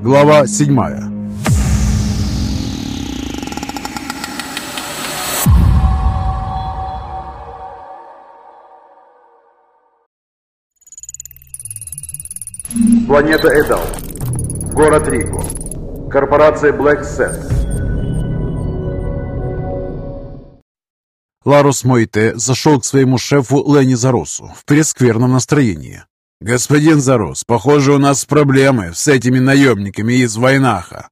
Глава 7 Планета Эдал. Город Рико. Корпорация Black Set. Ларус Мойте зашел к своему шефу Ленни Заросу в прескверном настроении. «Господин Зарос, похоже, у нас проблемы с этими наемниками из Войнаха.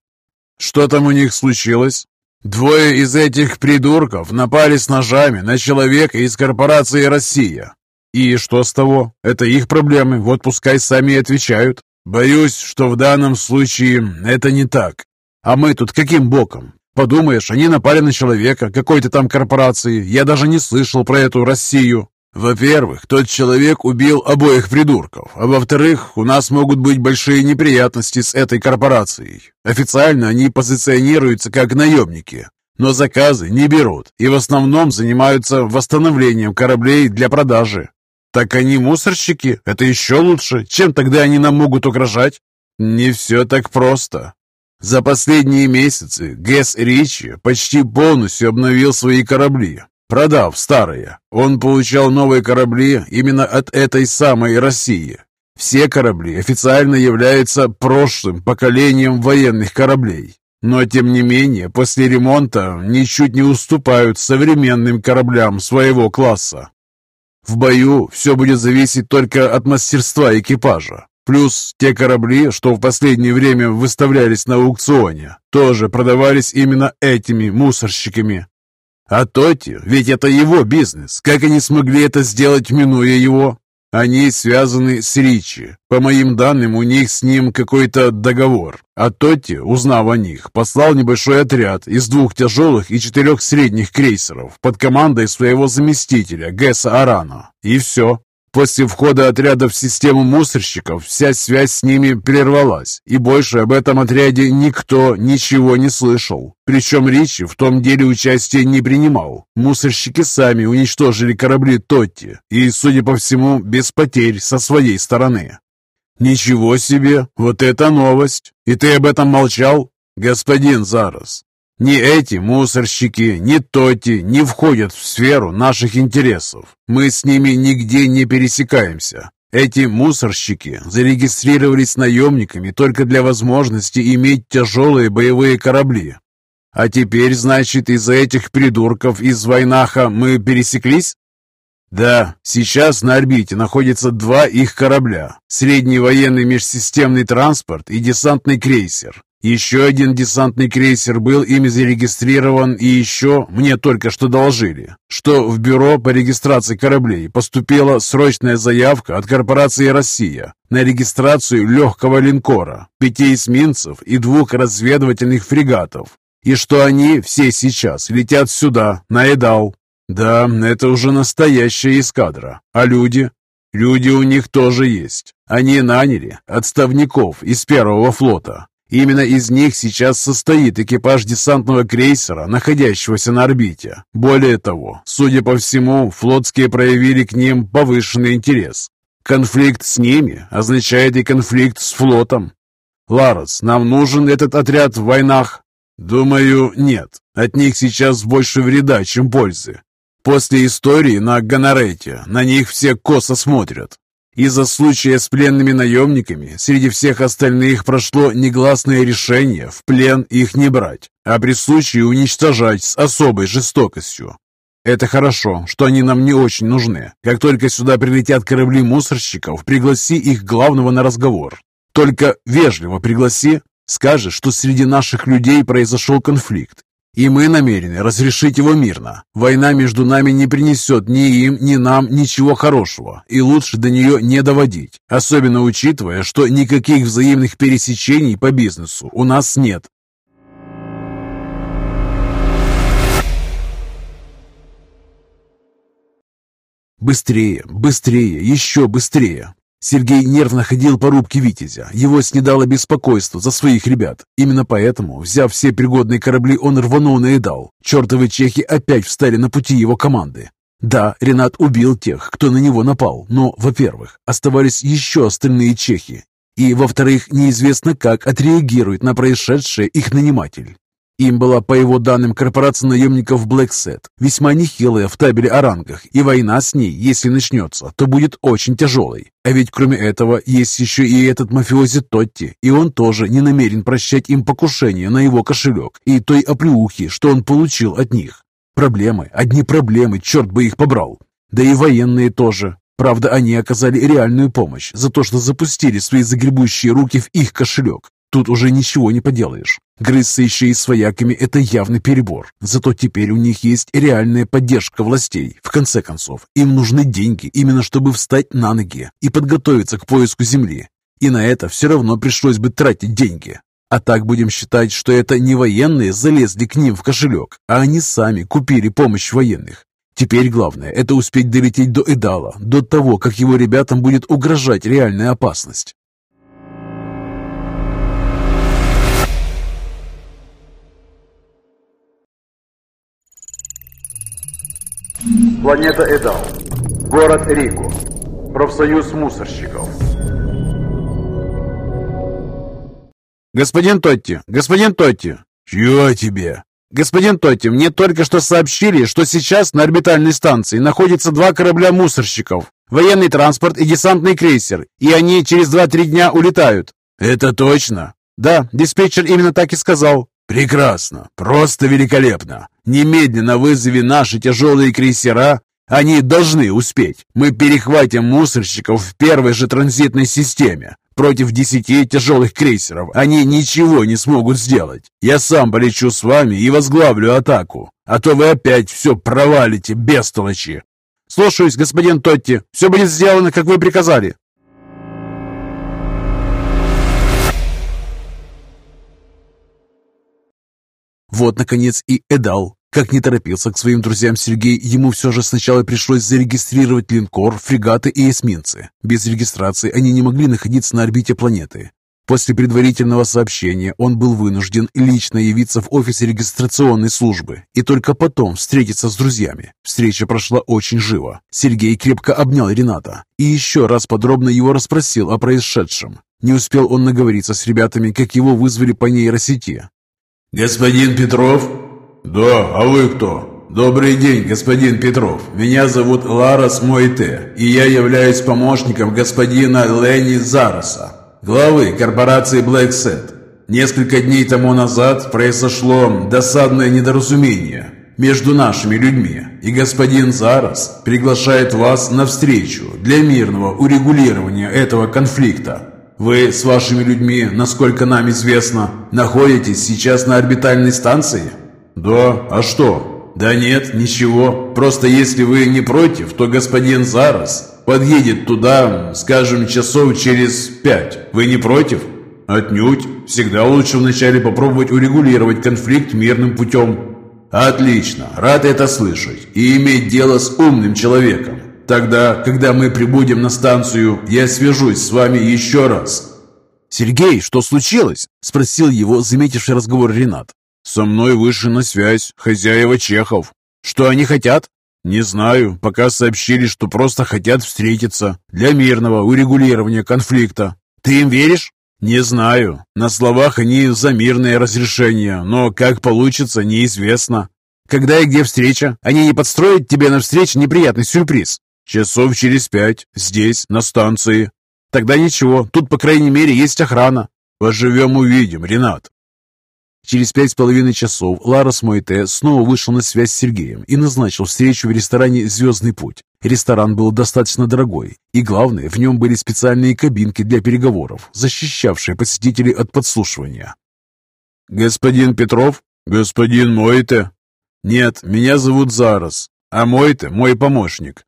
Что там у них случилось?» Двое из этих придурков напали с ножами на человека из корпорации «Россия». И что с того? Это их проблемы, вот пускай сами и отвечают. Боюсь, что в данном случае это не так. А мы тут каким боком? Подумаешь, они напали на человека какой-то там корпорации. Я даже не слышал про эту Россию. Во-первых, тот человек убил обоих придурков, а во-вторых, у нас могут быть большие неприятности с этой корпорацией. Официально они позиционируются как наемники, но заказы не берут и в основном занимаются восстановлением кораблей для продажи. Так они мусорщики? Это еще лучше. Чем тогда они нам могут угрожать? Не все так просто. За последние месяцы Гэс Ричи почти полностью обновил свои корабли, продав старые. Он получал новые корабли именно от этой самой России. Все корабли официально являются прошлым поколением военных кораблей. Но, тем не менее, после ремонта ничуть не уступают современным кораблям своего класса. В бою все будет зависеть только от мастерства экипажа. Плюс те корабли, что в последнее время выставлялись на аукционе, тоже продавались именно этими мусорщиками. А Тоти, ведь это его бизнес. Как они смогли это сделать, минуя его? Они связаны с Ричи. По моим данным, у них с ним какой-то договор. А Тотти, узнав о них, послал небольшой отряд из двух тяжелых и четырех средних крейсеров под командой своего заместителя Гэса Арана. И все. После входа отряда в систему мусорщиков вся связь с ними прервалась, и больше об этом отряде никто ничего не слышал. Причем Ричи в том деле участия не принимал. Мусорщики сами уничтожили корабли Тотти, и, судя по всему, без потерь со своей стороны. «Ничего себе! Вот это новость! И ты об этом молчал?» «Господин Зарос, ни эти мусорщики, ни тоти не входят в сферу наших интересов. Мы с ними нигде не пересекаемся. Эти мусорщики зарегистрировались наемниками только для возможности иметь тяжелые боевые корабли. А теперь, значит, из-за этих придурков из Войнаха мы пересеклись? Да, сейчас на орбите находятся два их корабля. Средний военный межсистемный транспорт и десантный крейсер. Еще один десантный крейсер был ими зарегистрирован, и еще мне только что доложили, что в бюро по регистрации кораблей поступила срочная заявка от корпорации «Россия» на регистрацию легкого линкора, пяти эсминцев и двух разведывательных фрегатов, и что они все сейчас летят сюда, на Эдал. Да, это уже настоящая эскадра. А люди? Люди у них тоже есть. Они наняли отставников из первого флота, Именно из них сейчас состоит экипаж десантного крейсера, находящегося на орбите. Более того, судя по всему, флотские проявили к ним повышенный интерес. Конфликт с ними означает и конфликт с флотом. Ларос, нам нужен этот отряд в войнах? Думаю, нет. От них сейчас больше вреда, чем пользы. После истории на Гонорете на них все косо смотрят. Из-за случая с пленными наемниками среди всех остальных прошло негласное решение в плен их не брать, а при случае уничтожать с особой жестокостью. Это хорошо, что они нам не очень нужны. Как только сюда прилетят корабли мусорщиков, пригласи их главного на разговор. Только вежливо пригласи, скажи, что среди наших людей произошел конфликт, и мы намерены разрешить его мирно. Война между нами не принесет ни им, ни нам ничего хорошего, и лучше до нее не доводить, особенно учитывая, что никаких взаимных пересечений по бизнесу у нас нет. Быстрее, быстрее, еще быстрее. Сергей нервно ходил по рубке «Витязя». Его снедало беспокойство за своих ребят. Именно поэтому, взяв все пригодные корабли, он рванул на Эдал. Чертовы чехи опять встали на пути его команды. Да, Ренат убил тех, кто на него напал, но, во-первых, оставались еще остальные чехи. И, во-вторых, неизвестно, как отреагирует на происшедшее их наниматель. Им была, по его данным, корпорация наемников Set, весьма нехилая в табеле о рангах, и война с ней, если начнется, то будет очень тяжелой. А ведь кроме этого, есть еще и этот мафиози Тотти, и он тоже не намерен прощать им покушение на его кошелек и той оплеухи, что он получил от них. Проблемы, одни проблемы, черт бы их побрал. Да и военные тоже. Правда, они оказали реальную помощь за то, что запустили свои загребущие руки в их кошелек. Тут уже ничего не поделаешь. Грызться еще и с вояками – это явный перебор. Зато теперь у них есть реальная поддержка властей. В конце концов, им нужны деньги, именно чтобы встать на ноги и подготовиться к поиску земли. И на это все равно пришлось бы тратить деньги. А так будем считать, что это не военные залезли к ним в кошелек, а они сами купили помощь военных. Теперь главное – это успеть долететь до Эдала, до того, как его ребятам будет угрожать реальная опасность. Планета Эдал. Город Рико. Профсоюз мусорщиков. «Господин Тотти! Господин Тотти!» «Чего тебе?» «Господин Тотти, мне только что сообщили, что сейчас на орбитальной станции находятся два корабля мусорщиков, военный транспорт и десантный крейсер, и они через два-три дня улетают». «Это точно?» «Да, диспетчер именно так и сказал». «Прекрасно! Просто великолепно! Немедленно вызови наши тяжелые крейсера. Они должны успеть. Мы перехватим мусорщиков в первой же транзитной системе. Против десяти тяжелых крейсеров они ничего не смогут сделать. Я сам полечу с вами и возглавлю атаку. А то вы опять все провалите, бестолочи!» «Слушаюсь, господин Тотти. Все будет сделано, как вы приказали». Вот, наконец, и Эдал. Как не торопился к своим друзьям Сергей, ему все же сначала пришлось зарегистрировать линкор, фрегаты и эсминцы. Без регистрации они не могли находиться на орбите планеты. После предварительного сообщения он был вынужден лично явиться в офис регистрационной службы и только потом встретиться с друзьями. Встреча прошла очень живо. Сергей крепко обнял Рената и еще раз подробно его расспросил о происшедшем. Не успел он наговориться с ребятами, как его вызвали по нейросети. «Господин Петров?» «Да, а вы кто?» «Добрый день, господин Петров. Меня зовут Ларас Мойте, и я являюсь помощником господина Ленни Зароса, главы корпорации Black Set. Несколько дней тому назад произошло досадное недоразумение между нашими людьми, и господин Зарос приглашает вас на встречу для мирного урегулирования этого конфликта. Вы с вашими людьми, насколько нам известно, находитесь сейчас на орбитальной станции? Да, а что? Да нет, ничего. Просто если вы не против, то господин Зарос подъедет туда, скажем, часов через пять. Вы не против? Отнюдь. Всегда лучше вначале попробовать урегулировать конфликт мирным путем. Отлично. Рад это слышать. И иметь дело с умным человеком. Тогда, когда мы прибудем на станцию, я свяжусь с вами еще раз». «Сергей, что случилось?» – спросил его, заметивший разговор Ренат. «Со мной вышли на связь хозяева Чехов. Что они хотят?» «Не знаю. Пока сообщили, что просто хотят встретиться для мирного урегулирования конфликта. Ты им веришь?» «Не знаю. На словах они за мирное разрешение, но как получится, неизвестно». «Когда и где встреча? Они не подстроят тебе на встрече неприятный сюрприз?» «Часов через пять. Здесь, на станции». «Тогда ничего. Тут, по крайней мере, есть охрана». «Поживем, увидим, Ренат». Через пять с половиной часов Ларос Мойте снова вышел на связь с Сергеем и назначил встречу в ресторане «Звездный путь». Ресторан был достаточно дорогой, и главное, в нем были специальные кабинки для переговоров, защищавшие посетителей от подслушивания. «Господин Петров? Господин Мойте?» «Нет, меня зовут Зарос, а Мойте – мой помощник.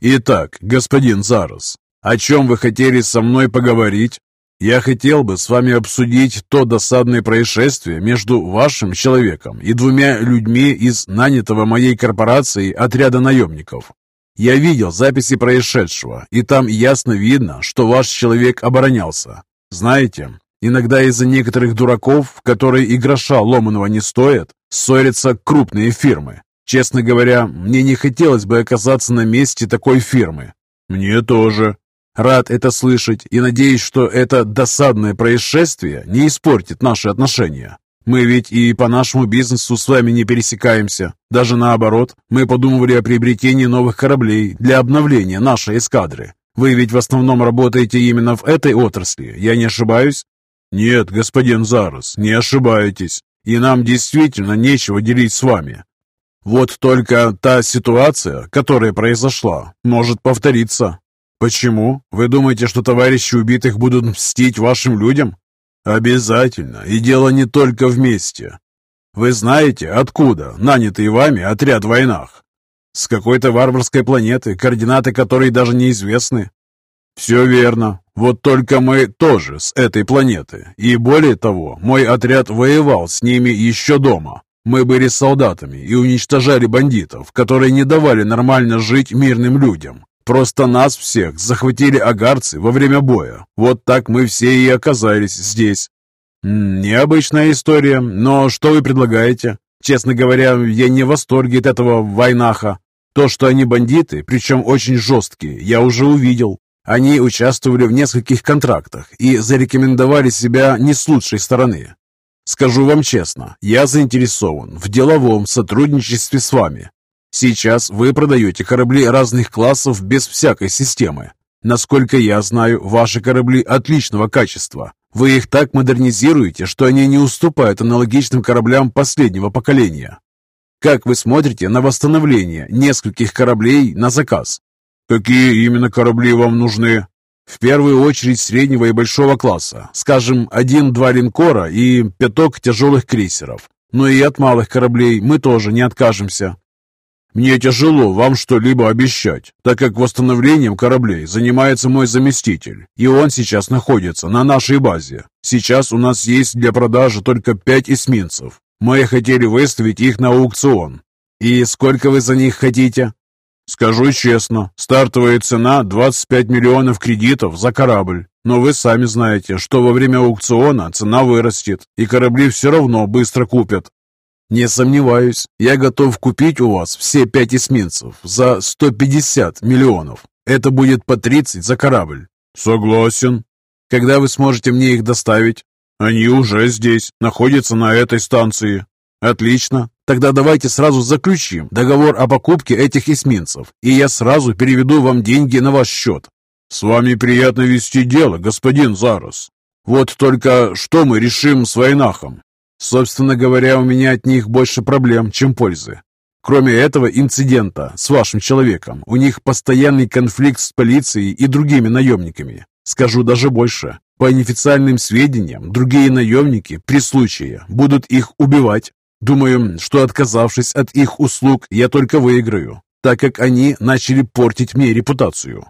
«Итак, господин Зарос, о чем вы хотели со мной поговорить? Я хотел бы с вами обсудить то досадное происшествие между вашим человеком и двумя людьми из нанятого моей корпорацией отряда наемников. Я видел записи происшедшего, и там ясно видно, что ваш человек оборонялся. Знаете, иногда из-за некоторых дураков, которые и гроша ломаного не стоят, ссорятся крупные фирмы. Честно говоря, мне не хотелось бы оказаться на месте такой фирмы. Мне тоже. Рад это слышать и надеюсь, что это досадное происшествие не испортит наши отношения. Мы ведь и по нашему бизнесу с вами не пересекаемся. Даже наоборот, мы подумывали о приобретении новых кораблей для обновления нашей эскадры. Вы ведь в основном работаете именно в этой отрасли, я не ошибаюсь? Нет, господин Зарос, не ошибаетесь. И нам действительно нечего делить с вами. Вот только та ситуация, которая произошла, может повториться. Почему? Вы думаете, что товарищи убитых будут мстить вашим людям? Обязательно. И дело не только вместе. Вы знаете, откуда нанятый вами отряд в войнах? С какой-то варварской планеты, координаты которой даже неизвестны. Все верно. Вот только мы тоже с этой планеты. И более того, мой отряд воевал с ними еще дома. Мы были солдатами и уничтожали бандитов, которые не давали нормально жить мирным людям. Просто нас всех захватили агарцы во время боя. Вот так мы все и оказались здесь. Необычная история, но что вы предлагаете? Честно говоря, я не в восторге от этого войнаха. То, что они бандиты, причем очень жесткие, я уже увидел. Они участвовали в нескольких контрактах и зарекомендовали себя не с лучшей стороны. Скажу вам честно, я заинтересован в деловом сотрудничестве с вами. Сейчас вы продаете корабли разных классов без всякой системы. Насколько я знаю, ваши корабли отличного качества. Вы их так модернизируете, что они не уступают аналогичным кораблям последнего поколения. Как вы смотрите на восстановление нескольких кораблей на заказ? Какие именно корабли вам нужны? В первую очередь среднего и большого класса, скажем, один-два линкора и пяток тяжелых крейсеров. Но и от малых кораблей мы тоже не откажемся. Мне тяжело вам что-либо обещать, так как восстановлением кораблей занимается мой заместитель, и он сейчас находится на нашей базе. Сейчас у нас есть для продажи только пять эсминцев. Мы хотели выставить их на аукцион. И сколько вы за них хотите? Скажу честно, стартовая цена 25 миллионов кредитов за корабль. Но вы сами знаете, что во время аукциона цена вырастет, и корабли все равно быстро купят. «Не сомневаюсь, я готов купить у вас все пять эсминцев за 150 миллионов. Это будет по 30 за корабль». «Согласен». «Когда вы сможете мне их доставить?» «Они уже здесь, находятся на этой станции». «Отлично. Тогда давайте сразу заключим договор о покупке этих эсминцев, и я сразу переведу вам деньги на ваш счет». «С вами приятно вести дело, господин Зарос. Вот только что мы решим с Войнахом? Собственно говоря, у меня от них больше проблем, чем пользы. Кроме этого инцидента с вашим человеком, у них постоянный конфликт с полицией и другими наемниками. Скажу даже больше. По неофициальным сведениям, другие наемники при случае будут их убивать. Думаю, что отказавшись от их услуг, я только выиграю, так как они начали портить мне репутацию.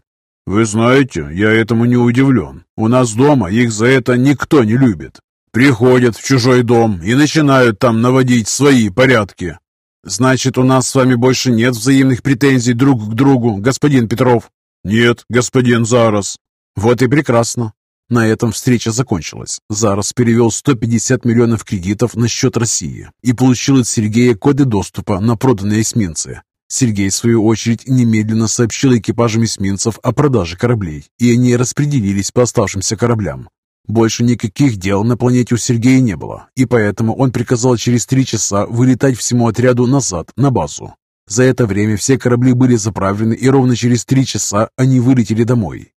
Вы знаете, я этому не удивлен. У нас дома их за это никто не любит. Приходят в чужой дом и начинают там наводить свои порядки. Значит, у нас с вами больше нет взаимных претензий друг к другу, господин Петров? Нет, господин Зарос. Вот и прекрасно. На этом встреча закончилась. Зарос перевел 150 миллионов кредитов на счет России и получил от Сергея коды доступа на проданные эсминцы. Сергей, в свою очередь, немедленно сообщил экипажам эсминцев о продаже кораблей, и они распределились по оставшимся кораблям. Больше никаких дел на планете у Сергея не было, и поэтому он приказал через три часа вылетать всему отряду назад, на базу. За это время все корабли были заправлены, и ровно через три часа они вылетели домой.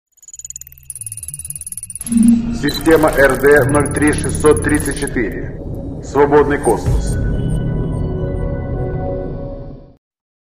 Система РД-03634. Свободный космос.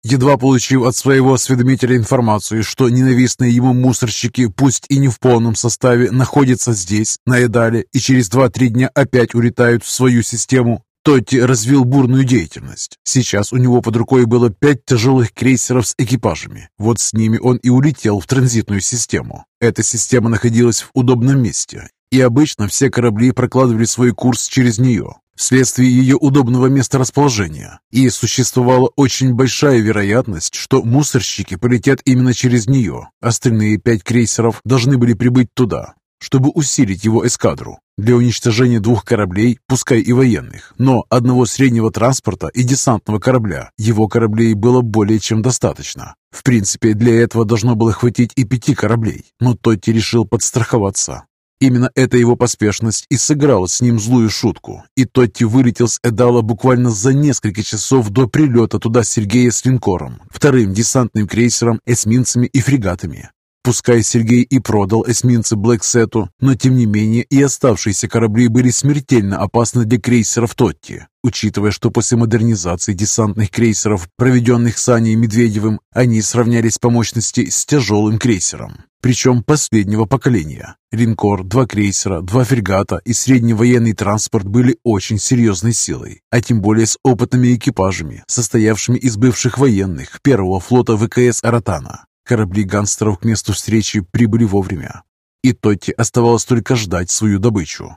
Едва получив от своего осведомителя информацию, что ненавистные ему мусорщики, пусть и не в полном составе, находятся здесь, на Эдале, и через два-три дня опять улетают в свою систему, Тотти развил бурную деятельность. Сейчас у него под рукой было пять тяжелых крейсеров с экипажами. Вот с ними он и улетел в транзитную систему. Эта система находилась в удобном месте, и обычно все корабли прокладывали свой курс через нее вследствие ее удобного месторасположения, и существовала очень большая вероятность, что мусорщики полетят именно через нее. Остальные пять крейсеров должны были прибыть туда, чтобы усилить его эскадру для уничтожения двух кораблей, пускай и военных, но одного среднего транспорта и десантного корабля. Его кораблей было более чем достаточно. В принципе, для этого должно было хватить и пяти кораблей, но Тотти решил подстраховаться. Именно эта его поспешность и сыграла с ним злую шутку, и Тотти вылетел с Эдала буквально за несколько часов до прилета туда Сергея с линкором, вторым десантным крейсером, эсминцами и фрегатами. Пускай Сергей и продал эсминцы Блэксету, но тем не менее и оставшиеся корабли были смертельно опасны для крейсеров Тотти, учитывая, что после модернизации десантных крейсеров, проведенных Саней Медведевым, они сравнялись по мощности с тяжелым крейсером, причем последнего поколения. Линкор, два крейсера, два фрегата и средний военный транспорт были очень серьезной силой, а тем более с опытными экипажами, состоявшими из бывших военных первого флота ВКС «Аратана». Корабли гангстеров к месту встречи прибыли вовремя, и Тотти оставалось только ждать свою добычу.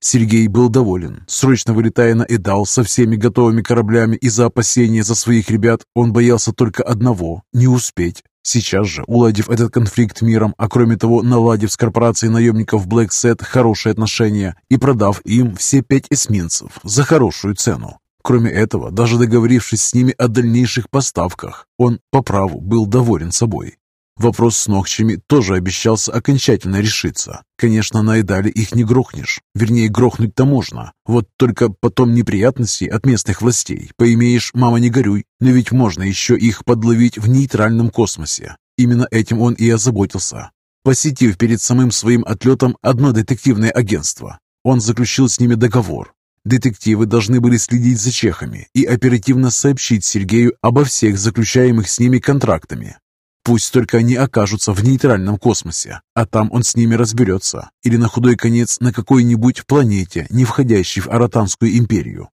Сергей был доволен. Срочно вылетая на Эдал со всеми готовыми кораблями из-за опасения за своих ребят, он боялся только одного – не успеть. Сейчас же, уладив этот конфликт миром, а кроме того, наладив с корпорацией наемников Black Set хорошие отношения и продав им все пять эсминцев за хорошую цену. Кроме этого, даже договорившись с ними о дальнейших поставках, он по праву был доволен собой. Вопрос с ногчами тоже обещался окончательно решиться. Конечно, на Эдале их не грохнешь. Вернее, грохнуть-то можно. Вот только потом неприятностей от местных властей. Поимеешь, мама, не горюй. Но ведь можно еще их подловить в нейтральном космосе. Именно этим он и озаботился. Посетив перед самым своим отлетом одно детективное агентство, он заключил с ними договор. Детективы должны были следить за чехами и оперативно сообщить Сергею обо всех заключаемых с ними контрактами, Пусть только они окажутся в нейтральном космосе, а там он с ними разберется, или на худой конец на какой-нибудь планете, не входящей в Аратанскую империю.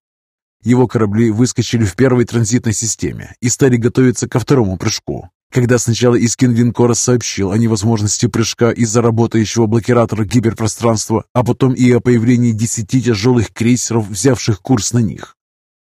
Его корабли выскочили в первой транзитной системе и стали готовиться ко второму прыжку. Когда сначала Искин Линкора сообщил о невозможности прыжка из-за работающего блокиратора гиперпространства, а потом и о появлении десяти тяжелых крейсеров, взявших курс на них.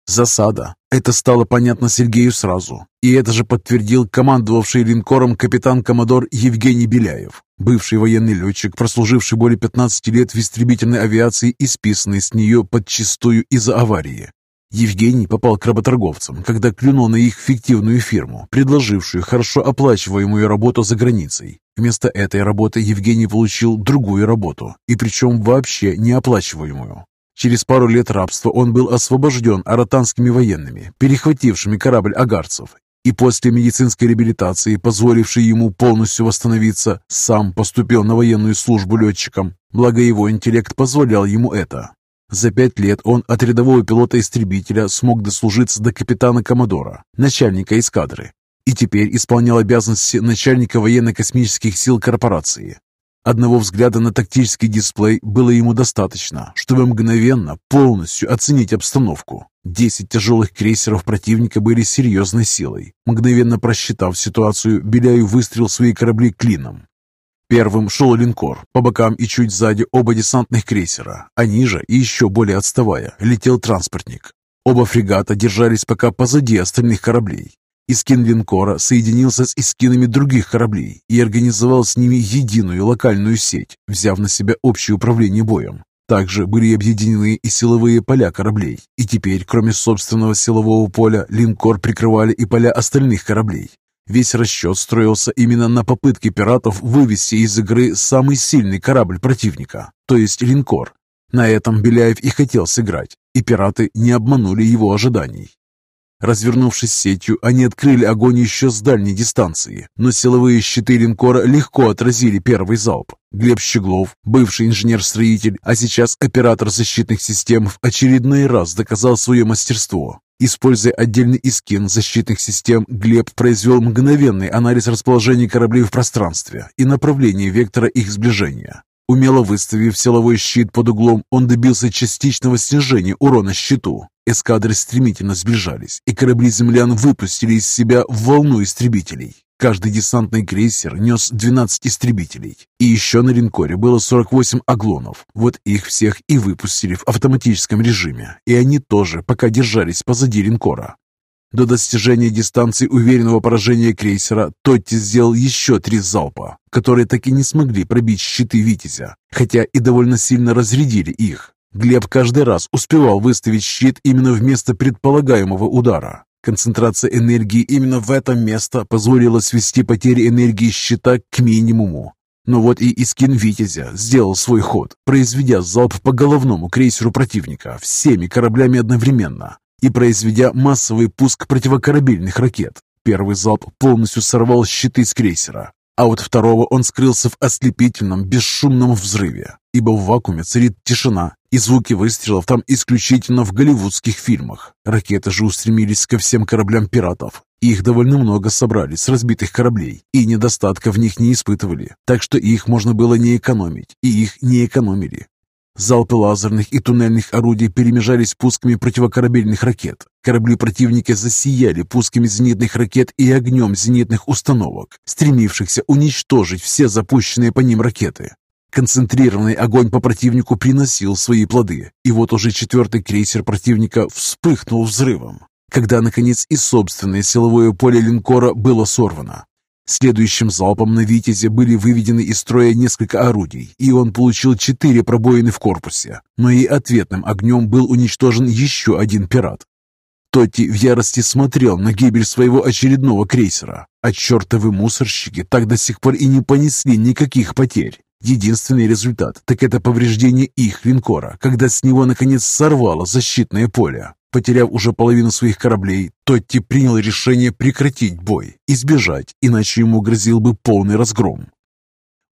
Засада. Это стало понятно Сергею сразу. И это же подтвердил командовавший линкором капитан-коммодор Евгений Беляев, бывший военный летчик, прослуживший более 15 лет в истребительной авиации и списанный с нее подчистую из-за аварии. Евгений попал к работорговцам, когда клюнул на их фиктивную фирму, предложившую хорошо оплачиваемую работу за границей. Вместо этой работы Евгений получил другую работу, и причем вообще неоплачиваемую. Через пару лет рабства он был освобожден аратанскими военными, перехватившими корабль агарцев, и после медицинской реабилитации, позволившей ему полностью восстановиться, сам поступил на военную службу летчиком, благо его интеллект позволял ему это. За пять лет он от рядового пилота-истребителя смог дослужиться до капитана-коммодора, начальника эскадры, и теперь исполнял обязанности начальника военно-космических сил корпорации. Одного взгляда на тактический дисплей было ему достаточно, чтобы мгновенно, полностью оценить обстановку. Десять тяжелых крейсеров противника были серьезной силой. Мгновенно просчитав ситуацию, Беляев выстрелил свои корабли клином. Первым шел линкор, по бокам и чуть сзади оба десантных крейсера, а ниже и еще более отставая летел транспортник. Оба фрегата держались пока позади остальных кораблей. Искин линкора соединился с искинами других кораблей и организовал с ними единую локальную сеть, взяв на себя общее управление боем. Также были объединены и силовые поля кораблей, и теперь, кроме собственного силового поля, линкор прикрывали и поля остальных кораблей. Весь расчет строился именно на попытке пиратов вывести из игры самый сильный корабль противника, то есть линкор. На этом Беляев и хотел сыграть, и пираты не обманули его ожиданий. Развернувшись сетью, они открыли огонь еще с дальней дистанции, но силовые щиты линкора легко отразили первый залп. Глеб Щеглов, бывший инженер-строитель, а сейчас оператор защитных систем, в очередной раз доказал свое мастерство. Используя отдельный искин защитных систем, Глеб произвел мгновенный анализ расположения кораблей в пространстве и направления вектора их сближения. Умело выставив силовой щит под углом, он добился частичного снижения урона щиту. Эскадры стремительно сближались, и корабли землян выпустили из себя волну истребителей. Каждый десантный крейсер нес 12 истребителей. И еще на линкоре было 48 аглонов. Вот их всех и выпустили в автоматическом режиме. И они тоже пока держались позади линкора. До достижения дистанции уверенного поражения крейсера Тотти сделал еще три залпа, которые так и не смогли пробить щиты «Витязя», хотя и довольно сильно разрядили их. Глеб каждый раз успевал выставить щит именно вместо предполагаемого удара. Концентрация энергии именно в это место позволила свести потери энергии щита к минимуму. Но вот и Искин Витязя сделал свой ход, произведя залп по головному крейсеру противника всеми кораблями одновременно и произведя массовый пуск противокорабельных ракет. Первый залп полностью сорвал щиты с крейсера, а вот второго он скрылся в ослепительном, бесшумном взрыве, ибо в вакууме царит тишина, и звуки выстрелов там исключительно в голливудских фильмах. Ракеты же устремились ко всем кораблям пиратов. Их довольно много собрали с разбитых кораблей, и недостатка в них не испытывали, так что их можно было не экономить, и их не экономили. Залпы лазерных и туннельных орудий перемежались пусками противокорабельных ракет. Корабли противника засияли пусками зенитных ракет и огнем зенитных установок, стремившихся уничтожить все запущенные по ним ракеты. Концентрированный огонь по противнику приносил свои плоды, и вот уже четвертый крейсер противника вспыхнул взрывом, когда, наконец, и собственное силовое поле линкора было сорвано. Следующим залпом на «Витязе» были выведены из строя несколько орудий, и он получил четыре пробоины в корпусе, но и ответным огнем был уничтожен еще один пират. Тотти в ярости смотрел на гибель своего очередного крейсера, а чертовы мусорщики так до сих пор и не понесли никаких потерь. Единственный результат – так это повреждение их линкора, когда с него наконец сорвало защитное поле. Потеряв уже половину своих кораблей, Тотти принял решение прекратить бой и сбежать, иначе ему грозил бы полный разгром.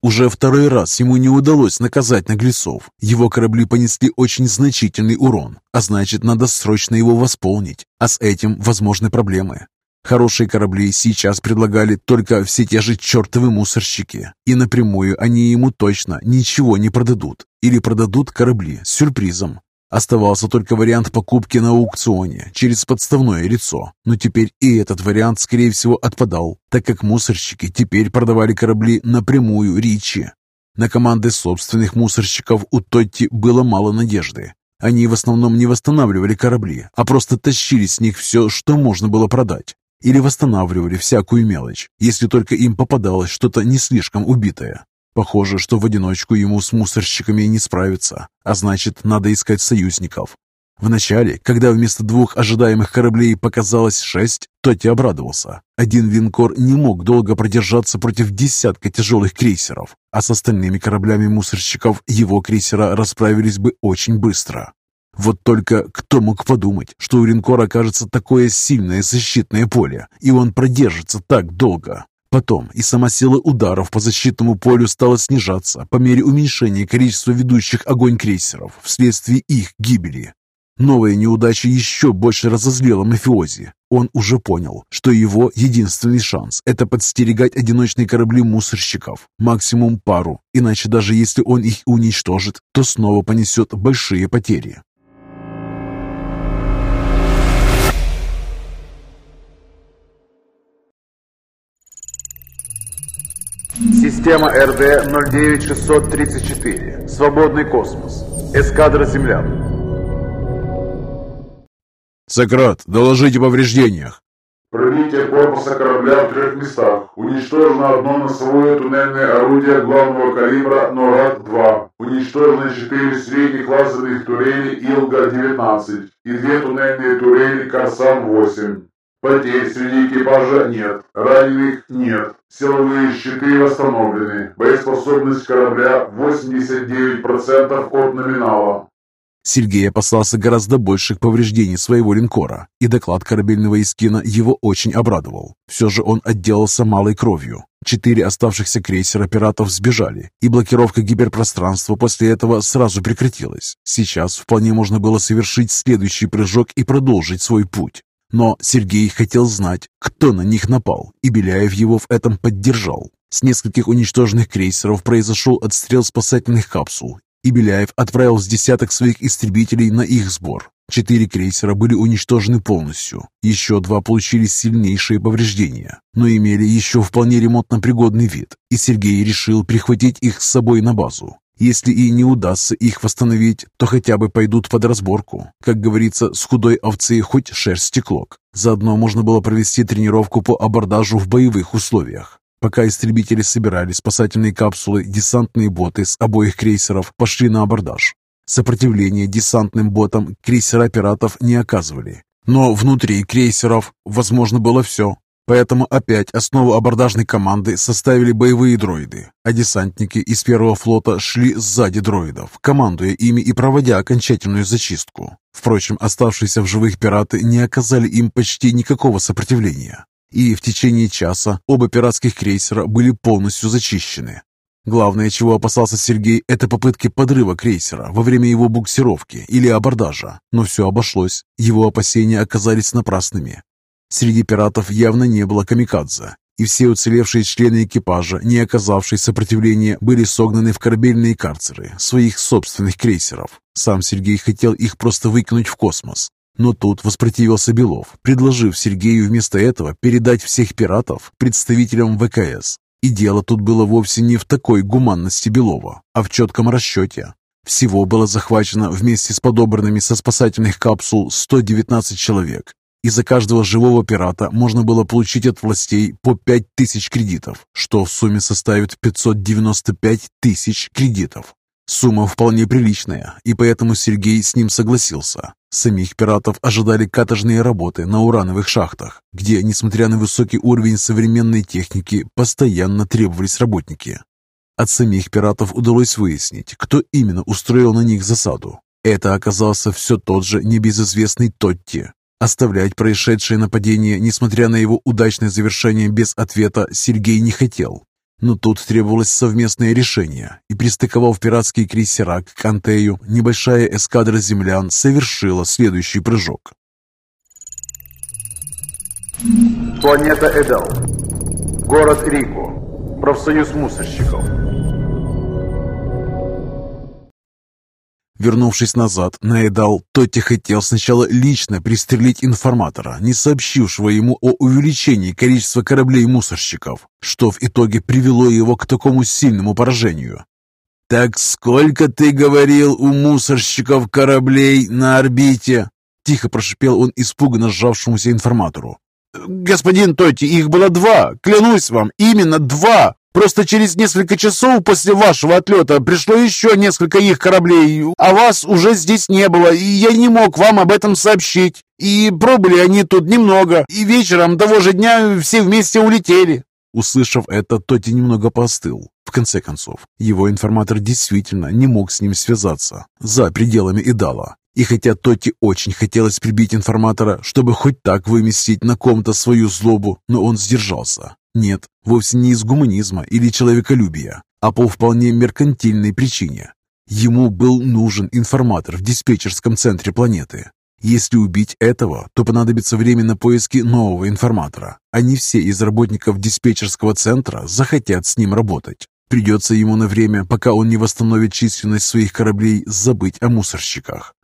Уже второй раз ему не удалось наказать наглецов. Его корабли понесли очень значительный урон, а значит, надо срочно его восполнить, а с этим возможны проблемы. Хорошие корабли сейчас предлагали только все те же чертовы мусорщики, и напрямую они ему точно ничего не продадут, или продадут корабли с сюрпризом. Оставался только вариант покупки на аукционе через подставное лицо, но теперь и этот вариант, скорее всего, отпадал, так как мусорщики теперь продавали корабли напрямую Ричи. На команды собственных мусорщиков у Тотти было мало надежды. Они в основном не восстанавливали корабли, а просто тащили с них все, что можно было продать или восстанавливали всякую мелочь, если только им попадалось что-то не слишком убитое. Похоже, что в одиночку ему с мусорщиками не справиться, а значит, надо искать союзников. Вначале, когда вместо двух ожидаемых кораблей показалось шесть, Тоти обрадовался. Один линкор не мог долго продержаться против десятка тяжелых крейсеров, а с остальными кораблями мусорщиков его крейсера расправились бы очень быстро. Вот только кто мог подумать, что у линкора окажется такое сильное защитное поле, и он продержится так долго. Потом и сама сила ударов по защитному полю стала снижаться по мере уменьшения количества ведущих огонь крейсеров вследствие их гибели. Новая неудача еще больше разозлила мафиози. Он уже понял, что его единственный шанс – это подстерегать одиночные корабли мусорщиков, максимум пару, иначе даже если он их уничтожит, то снова понесет большие потери. Система РД-09634. Свободный космос. Эскадра землян. Сократ, доложите о повреждениях. Пробитие корпуса корабля в трех местах. Уничтожено одно носовое туннельное орудие главного калибра НОРАД-2. Уничтожено четыре средних лазерных турели Илга-19 и две туннельные турели Корсан-8. Потерь среди экипажа нет. Раненых нет. Силовые щиты восстановлены. Боеспособность корабля 89% от номинала. Сергей опасался гораздо больших повреждений своего линкора, и доклад корабельного Искина его очень обрадовал. Все же он отделался малой кровью. Четыре оставшихся крейсера пиратов сбежали, и блокировка гиперпространства после этого сразу прекратилась. Сейчас вполне можно было совершить следующий прыжок и продолжить свой путь. Но Сергей хотел знать, кто на них напал, и Беляев его в этом поддержал. С нескольких уничтоженных крейсеров произошел отстрел спасательных капсул, и Беляев отправил с десяток своих истребителей на их сбор. Четыре крейсера были уничтожены полностью, еще два получили сильнейшие повреждения, но имели еще вполне ремонтно-пригодный вид, и Сергей решил прихватить их с собой на базу. Если и не удастся их восстановить, то хотя бы пойдут под разборку. Как говорится, с худой овцы хоть шерсти клок. Заодно можно было провести тренировку по абордажу в боевых условиях. Пока истребители собирали спасательные капсулы, десантные боты с обоих крейсеров пошли на абордаж. Сопротивление десантным ботам крейсера пиратов не оказывали. Но внутри крейсеров возможно было все. Поэтому опять основу абордажной команды составили боевые дроиды, а десантники из первого флота шли сзади дроидов, командуя ими и проводя окончательную зачистку. Впрочем, оставшиеся в живых пираты не оказали им почти никакого сопротивления, и в течение часа оба пиратских крейсера были полностью зачищены. Главное, чего опасался Сергей, это попытки подрыва крейсера во время его буксировки или абордажа. Но все обошлось. Его опасения оказались напрасными. Среди пиратов явно не было камикадзе, и все уцелевшие члены экипажа, не оказавшие сопротивления, были согнаны в корабельные карцеры своих собственных крейсеров. Сам Сергей хотел их просто выкинуть в космос. Но тут воспротивился Белов, предложив Сергею вместо этого передать всех пиратов представителям ВКС. И дело тут было вовсе не в такой гуманности Белова, а в четком расчете. Всего было захвачено вместе с подобранными со спасательных капсул 119 человек, и за каждого живого пирата можно было получить от властей по 5000 кредитов, что в сумме составит 595 тысяч кредитов. Сумма вполне приличная, и поэтому Сергей с ним согласился. Самих пиратов ожидали каторжные работы на урановых шахтах, где, несмотря на высокий уровень современной техники, постоянно требовались работники. От самих пиратов удалось выяснить, кто именно устроил на них засаду. Это оказался все тот же небезызвестный Тотти, Оставлять происшедшее нападение, несмотря на его удачное завершение без ответа, Сергей не хотел. Но тут требовалось совместное решение, и пристыковав пиратский крейсера к Антею, небольшая эскадра землян совершила следующий прыжок. Планета Эдал. Город Рико. Профсоюз мусорщиков. Вернувшись назад на Эдал, Тотти хотел сначала лично пристрелить информатора, не сообщившего ему о увеличении количества кораблей-мусорщиков, что в итоге привело его к такому сильному поражению. «Так сколько, ты говорил, у мусорщиков кораблей на орбите?» Тихо прошипел он испуганно сжавшемуся информатору. «Господин Тотти, их было два! Клянусь вам, именно два! Просто через несколько часов после вашего отлета пришло еще несколько их кораблей, а вас уже здесь не было, и я не мог вам об этом сообщить. И пробыли они тут немного, и вечером того же дня все вместе улетели». Услышав это, Тоти немного поостыл. В конце концов, его информатор действительно не мог с ним связаться за пределами Идала. И хотя Тоти очень хотелось прибить информатора, чтобы хоть так выместить на ком-то свою злобу, но он сдержался. Нет, вовсе не из гуманизма или человеколюбия, а по вполне меркантильной причине. Ему был нужен информатор в диспетчерском центре планеты. Если убить этого, то понадобится время на поиски нового информатора, а не все из работников диспетчерского центра захотят с ним работать. Придется ему на время, пока он не восстановит численность своих кораблей, забыть о мусорщиках.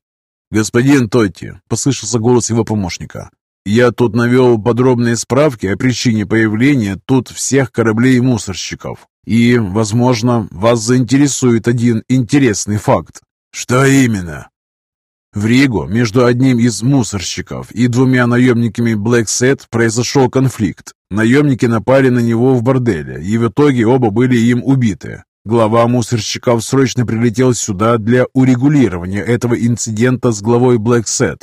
«Господин Тотти», — послышался голос его помощника, я тут навел подробные справки о причине появления тут всех кораблей-мусорщиков. И, возможно, вас заинтересует один интересный факт. Что именно? В Ригу между одним из мусорщиков и двумя наемниками Black Set произошел конфликт. Наемники напали на него в борделе, и в итоге оба были им убиты. Глава мусорщиков срочно прилетел сюда для урегулирования этого инцидента с главой Black Set.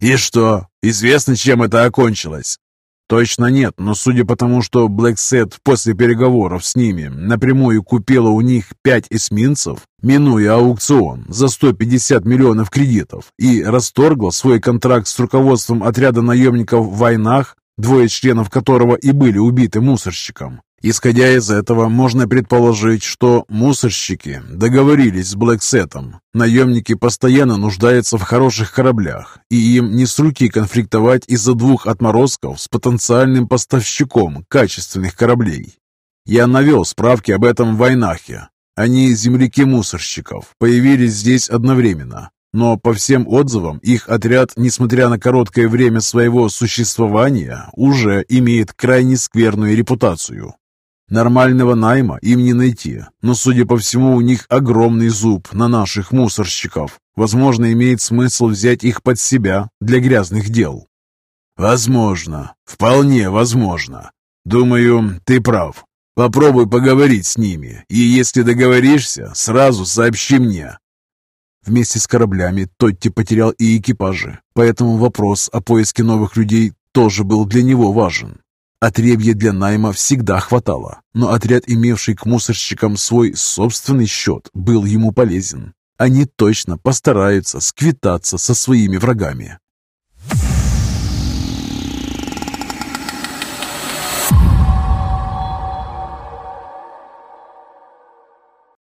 «И что? Известно, чем это окончилось?» «Точно нет, но судя по тому, что Блэксет после переговоров с ними напрямую купила у них пять эсминцев, минуя аукцион за 150 миллионов кредитов, и расторгла свой контракт с руководством отряда наемников в войнах, двое членов которого и были убиты мусорщиком, Исходя из этого, можно предположить, что мусорщики договорились с Блэксетом. Наемники постоянно нуждаются в хороших кораблях, и им не с руки конфликтовать из-за двух отморозков с потенциальным поставщиком качественных кораблей. Я навел справки об этом в Войнахе. Они земляки мусорщиков, появились здесь одновременно. Но по всем отзывам, их отряд, несмотря на короткое время своего существования, уже имеет крайне скверную репутацию. Нормального найма им не найти, но, судя по всему, у них огромный зуб на наших мусорщиков. Возможно, имеет смысл взять их под себя для грязных дел. Возможно, вполне возможно. Думаю, ты прав. Попробуй поговорить с ними, и если договоришься, сразу сообщи мне. Вместе с кораблями Тотти потерял и экипажи, поэтому вопрос о поиске новых людей тоже был для него важен. Отребья для найма всегда хватало, но отряд, имевший к мусорщикам свой собственный счет, был ему полезен. Они точно постараются сквитаться со своими врагами,